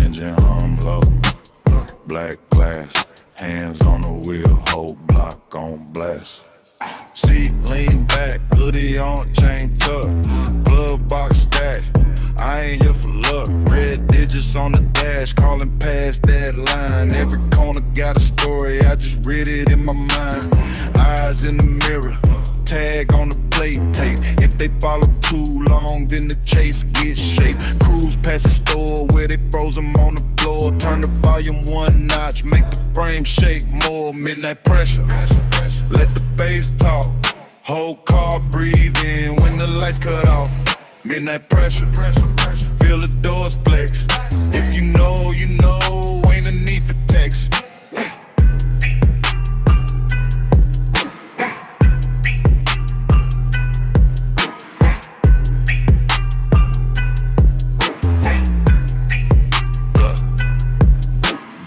Engine hum low, black glass, hands on the wheel, whole block on blast. Seat lean back, hoodie on, chain tuck, glove box stack. I ain't here for luck. Red digits on the dash, calling past that line. Every corner got a story, I just read it in my mind. Eyes in the mirror, tag on the plate, tape they follow too long, then the chase gets shaped. Cruise past the store where they froze them on the floor. Turn the volume one notch, make the frame shake more. Midnight pressure, let the bass talk. Whole car breathe in when the lights cut off. Midnight pressure, feel the doors flex. If you know,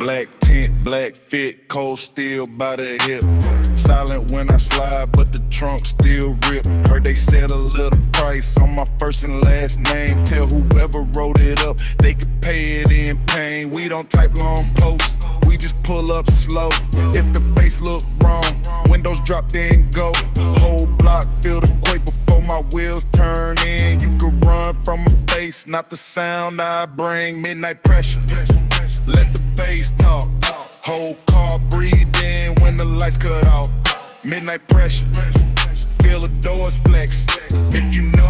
Black tint, black fit, cold steel by the hip. Silent when I slide, but the trunk still rip. Heard they said a little price on my first and last name. Tell whoever wrote it up, they could pay it in pain. We don't type long posts, we just pull up slow. If the face look wrong, windows drop then go. Whole block feel the quake before my wheels turn in. You can run from a face, not the sound I bring. Midnight pressure. Midnight pressure. Feel the doors flex. If you know